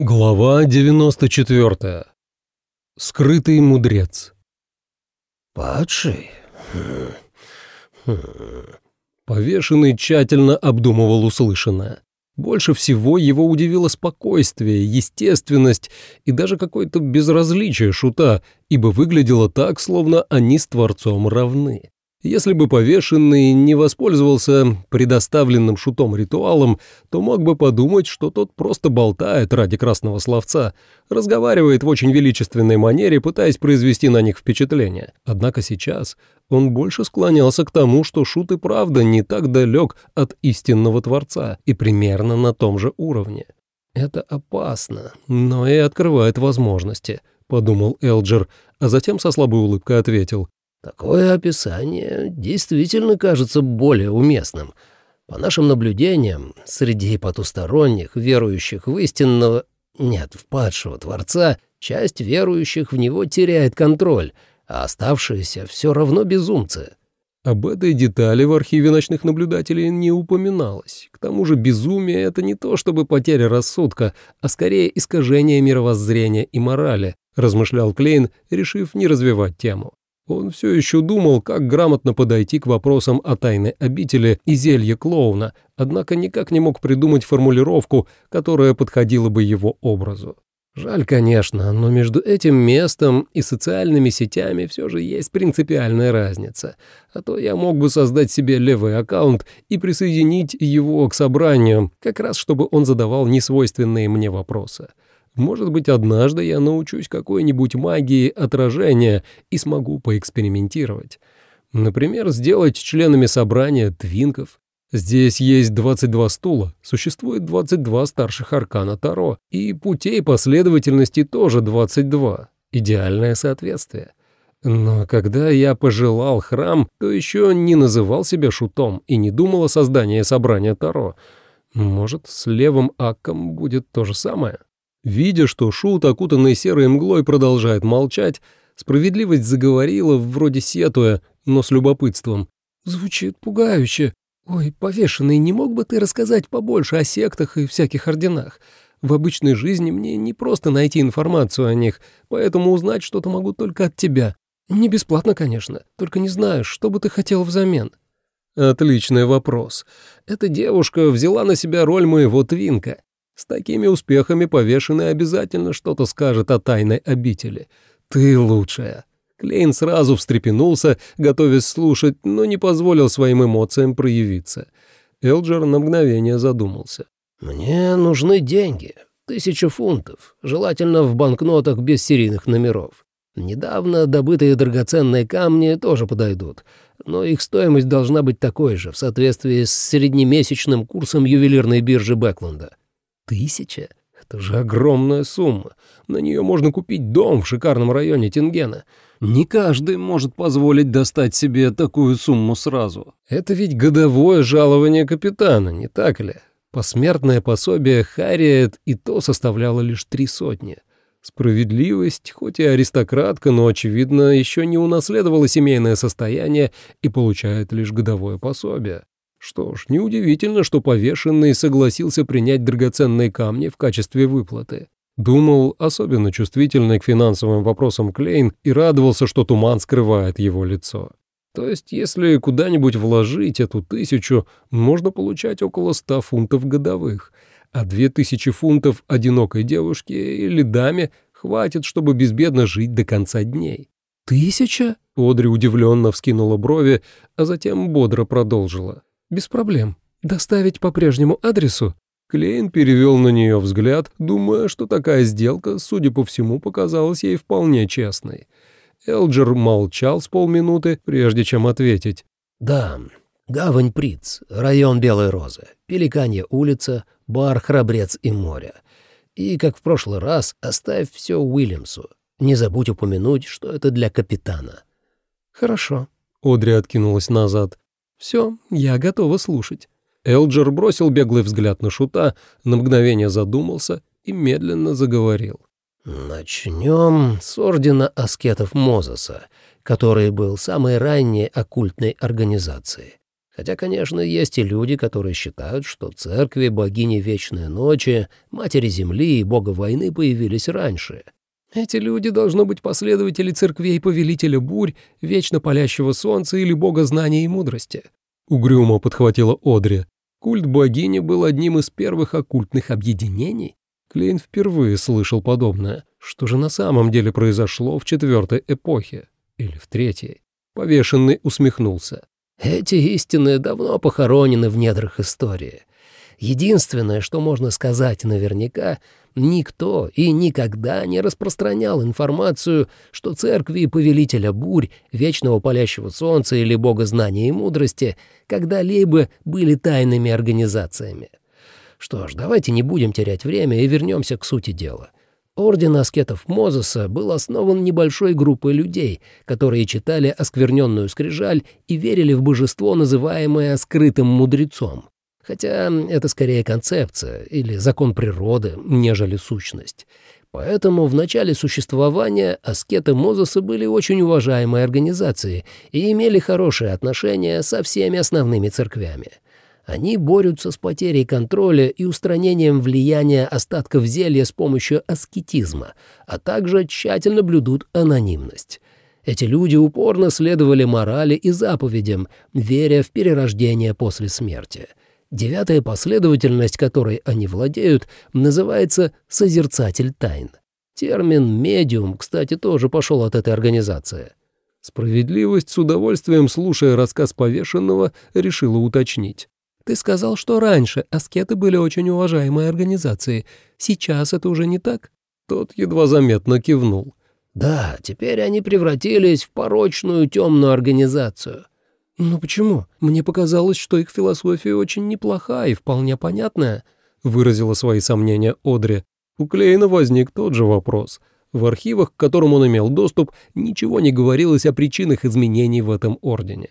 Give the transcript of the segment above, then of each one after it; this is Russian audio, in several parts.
Глава 94. Скрытый мудрец. «Падший?» Повешенный тщательно обдумывал услышанное. Больше всего его удивило спокойствие, естественность и даже какое-то безразличие шута, ибо выглядело так, словно они с Творцом равны. Если бы повешенный не воспользовался предоставленным шутом ритуалом, то мог бы подумать, что тот просто болтает ради красного словца, разговаривает в очень величественной манере, пытаясь произвести на них впечатление. Однако сейчас он больше склонялся к тому, что шут и правда не так далек от истинного Творца и примерно на том же уровне. «Это опасно, но и открывает возможности», — подумал Элджер, а затем со слабой улыбкой ответил. Такое описание действительно кажется более уместным. По нашим наблюдениям, среди потусторонних, верующих в истинного, нет, в падшего Творца, часть верующих в него теряет контроль, а оставшиеся все равно безумцы. Об этой детали в архиве ночных наблюдателей не упоминалось. К тому же безумие — это не то чтобы потеря рассудка, а скорее искажение мировоззрения и морали, размышлял Клейн, решив не развивать тему. Он все еще думал, как грамотно подойти к вопросам о тайной обители и зелье клоуна, однако никак не мог придумать формулировку, которая подходила бы его образу. Жаль, конечно, но между этим местом и социальными сетями все же есть принципиальная разница. А то я мог бы создать себе левый аккаунт и присоединить его к собранию, как раз чтобы он задавал несвойственные мне вопросы. Может быть, однажды я научусь какой-нибудь магии отражения и смогу поэкспериментировать. Например, сделать членами собрания твинков. Здесь есть 22 стула, существует 22 старших аркана Таро, и путей последовательности тоже 22. Идеальное соответствие. Но когда я пожелал храм, то еще не называл себя шутом и не думал о создании собрания Таро. Может, с левым акком будет то же самое? Видя, что Шут, окутанный серой мглой, продолжает молчать, справедливость заговорила, вроде сетуя, но с любопытством. «Звучит пугающе. Ой, повешенный, не мог бы ты рассказать побольше о сектах и всяких орденах? В обычной жизни мне не просто найти информацию о них, поэтому узнать что-то могу только от тебя. Не бесплатно, конечно, только не знаю, что бы ты хотел взамен». Отличный вопрос. Эта девушка взяла на себя роль моего твинка. С такими успехами повешенный обязательно что-то скажет о тайной обители. Ты лучшая». Клейн сразу встрепенулся, готовясь слушать, но не позволил своим эмоциям проявиться. Элджер на мгновение задумался. «Мне нужны деньги. Тысяча фунтов, желательно в банкнотах без серийных номеров. Недавно добытые драгоценные камни тоже подойдут, но их стоимость должна быть такой же, в соответствии с среднемесячным курсом ювелирной биржи Бэкленда. Тысяча? Это же огромная сумма. На нее можно купить дом в шикарном районе Тингена. Не каждый может позволить достать себе такую сумму сразу. Это ведь годовое жалование капитана, не так ли? Посмертное пособие Харриет и то составляло лишь три сотни. Справедливость, хоть и аристократка, но, очевидно, еще не унаследовала семейное состояние и получает лишь годовое пособие. Что ж, неудивительно, что повешенный согласился принять драгоценные камни в качестве выплаты. Думал, особенно чувствительный к финансовым вопросам Клейн, и радовался, что туман скрывает его лицо. То есть, если куда-нибудь вложить эту тысячу, можно получать около ста фунтов годовых, а две тысячи фунтов одинокой девушке или даме хватит, чтобы безбедно жить до конца дней. «Тысяча?» — Одри удивленно вскинула брови, а затем бодро продолжила. «Без проблем. Доставить по прежнему адресу?» Клейн перевел на нее взгляд, думая, что такая сделка, судя по всему, показалась ей вполне честной. Элджер молчал с полминуты, прежде чем ответить. «Да, гавань Приц, район Белой Розы, Пеликанья улица, бар Храбрец и море. И, как в прошлый раз, оставь все Уильямсу. Не забудь упомянуть, что это для капитана». «Хорошо», — Одри откинулась назад. «Все, я готова слушать». Элджер бросил беглый взгляд на Шута, на мгновение задумался и медленно заговорил. «Начнем с Ордена Аскетов Мозеса, который был самой ранней оккультной организацией. Хотя, конечно, есть и люди, которые считают, что церкви, богини Вечной Ночи, Матери Земли и Бога Войны появились раньше. Эти люди должны быть последователи церквей Повелителя Бурь, Вечно Палящего Солнца или Бога Знания и Мудрости. Угрюмо подхватила Одри. Культ богини был одним из первых оккультных объединений. Клейн впервые слышал подобное. Что же на самом деле произошло в четвертой эпохе? Или в третьей? Повешенный усмехнулся. Эти истины давно похоронены в недрах истории. Единственное, что можно сказать наверняка, никто и никогда не распространял информацию, что церкви Повелителя Бурь, Вечного Палящего Солнца или Бога Знания и Мудрости когда-либо были тайными организациями. Что ж, давайте не будем терять время и вернемся к сути дела. Орден аскетов Мозеса был основан небольшой группой людей, которые читали оскверненную скрижаль и верили в божество, называемое скрытым мудрецом. Хотя это скорее концепция или закон природы, нежели сущность. Поэтому в начале существования аскеты Мозеса были очень уважаемой организацией и имели хорошие отношения со всеми основными церквями — они борются с потерей контроля и устранением влияния остатков зелья с помощью аскетизма, а также тщательно блюдут анонимность. Эти люди упорно следовали морали и заповедям, веря в перерождение после смерти. Девятая последовательность, которой они владеют, называется «созерцатель тайн». Термин «медиум», кстати, тоже пошел от этой организации. Справедливость, с удовольствием слушая рассказ повешенного, решила уточнить. Ты сказал, что раньше аскеты были очень уважаемой организацией. Сейчас это уже не так?» Тот едва заметно кивнул. «Да, теперь они превратились в порочную темную организацию». «Ну почему? Мне показалось, что их философия очень неплоха и вполне понятная», — выразила свои сомнения Одри. У Клейна возник тот же вопрос. В архивах, к которым он имел доступ, ничего не говорилось о причинах изменений в этом ордене.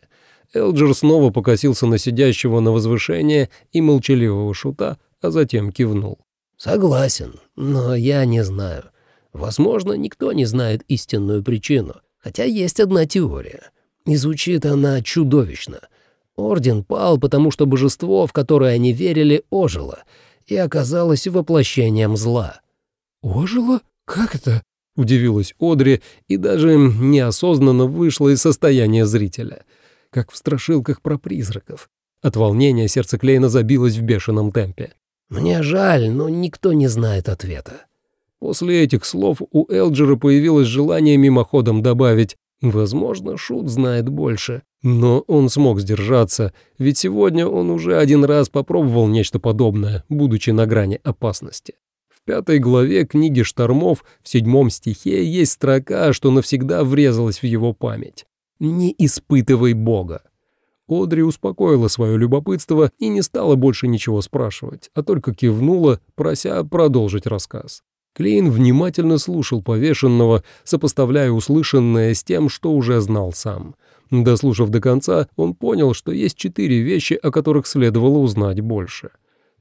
Элджер снова покосился на сидящего на возвышение и молчаливого шута, а затем кивнул. «Согласен, но я не знаю. Возможно, никто не знает истинную причину, хотя есть одна теория. И звучит она чудовищно. Орден пал, потому что божество, в которое они верили, ожило и оказалось воплощением зла». «Ожило? Как это?» — удивилась Одри и даже неосознанно вышла из состояния зрителя — как в страшилках про призраков. От волнения сердце Клейна забилось в бешеном темпе. «Мне жаль, но никто не знает ответа». После этих слов у Элджера появилось желание мимоходом добавить «Возможно, Шут знает больше». Но он смог сдержаться, ведь сегодня он уже один раз попробовал нечто подобное, будучи на грани опасности. В пятой главе книги Штормов в седьмом стихе есть строка, что навсегда врезалась в его память. Не испытывай Бога. Одри успокоила свое любопытство и не стала больше ничего спрашивать, а только кивнула, прося продолжить рассказ. Клейн внимательно слушал повешенного, сопоставляя услышанное с тем, что уже знал сам. Дослушав до конца, он понял, что есть четыре вещи, о которых следовало узнать больше.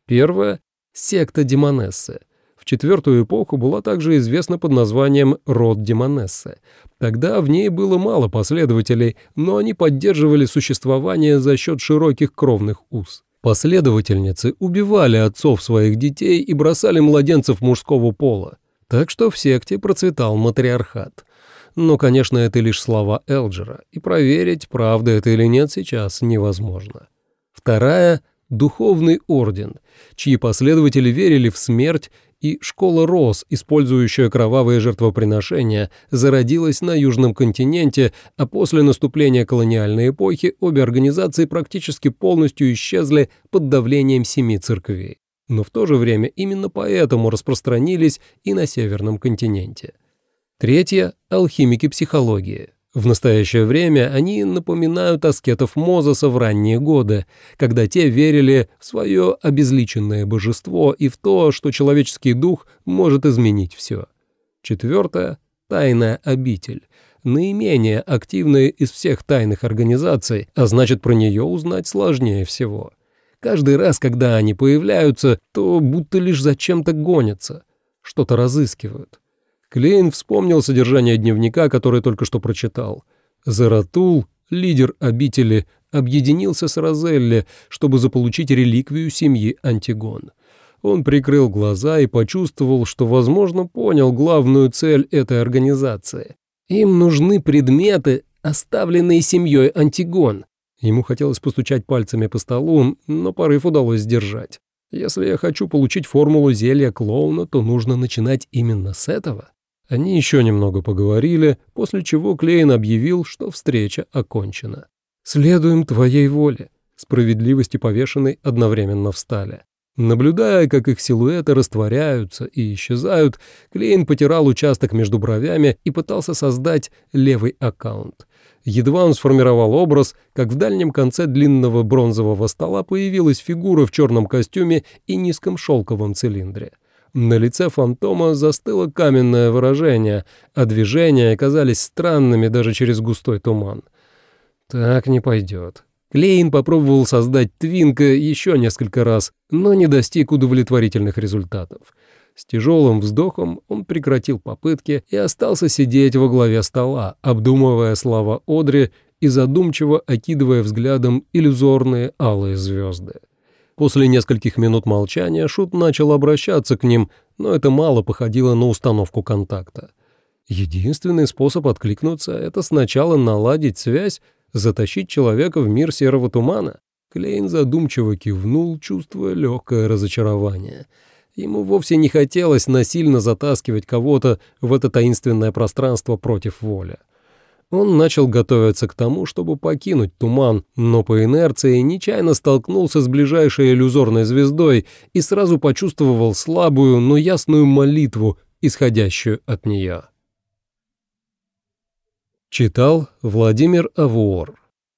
Первое — секта Демонессы — четвертую эпоху была также известна под названием «Род Демонессы». Тогда в ней было мало последователей, но они поддерживали существование за счет широких кровных уз. Последовательницы убивали отцов своих детей и бросали младенцев мужского пола. Так что в секте процветал матриархат. Но, конечно, это лишь слова Элджера, и проверить, правда это или нет, сейчас невозможно. Вторая — духовный орден, чьи последователи верили в смерть и школа Рос, использующая кровавые жертвоприношения, зародилась на Южном континенте, а после наступления колониальной эпохи обе организации практически полностью исчезли под давлением семи церквей. Но в то же время именно поэтому распространились и на Северном континенте. Третье – алхимики психологии. В настоящее время они напоминают аскетов Мозеса в ранние годы, когда те верили в свое обезличенное божество и в то, что человеческий дух может изменить все. Четвертое — тайная обитель, наименее активная из всех тайных организаций, а значит, про нее узнать сложнее всего. Каждый раз, когда они появляются, то будто лишь зачем-то гонятся, что-то разыскивают. Клейн вспомнил содержание дневника, который только что прочитал. Заратул, лидер обители, объединился с Розелли, чтобы заполучить реликвию семьи Антигон. Он прикрыл глаза и почувствовал, что, возможно, понял главную цель этой организации. Им нужны предметы, оставленные семьей Антигон. Ему хотелось постучать пальцами по столу, но порыв удалось сдержать. Если я хочу получить формулу зелья клоуна, то нужно начинать именно с этого. Они еще немного поговорили, после чего Клейн объявил, что встреча окончена. «Следуем твоей воле», справедливости повешенной одновременно встали. Наблюдая, как их силуэты растворяются и исчезают, Клейн потирал участок между бровями и пытался создать левый аккаунт. Едва он сформировал образ, как в дальнем конце длинного бронзового стола появилась фигура в черном костюме и низком шелковом цилиндре. На лице фантома застыло каменное выражение, а движения оказались странными даже через густой туман. «Так не пойдет». Клейн попробовал создать Твинка еще несколько раз, но не достиг удовлетворительных результатов. С тяжелым вздохом он прекратил попытки и остался сидеть во главе стола, обдумывая слова Одри и задумчиво окидывая взглядом иллюзорные алые звезды. После нескольких минут молчания Шут начал обращаться к ним, но это мало походило на установку контакта. Единственный способ откликнуться — это сначала наладить связь, затащить человека в мир серого тумана. Клейн задумчиво кивнул, чувствуя легкое разочарование — Ему вовсе не хотелось насильно затаскивать кого-то в это таинственное пространство против воли. Он начал готовиться к тому, чтобы покинуть туман, но по инерции нечаянно столкнулся с ближайшей иллюзорной звездой и сразу почувствовал слабую, но ясную молитву, исходящую от нее. Читал Владимир Авуор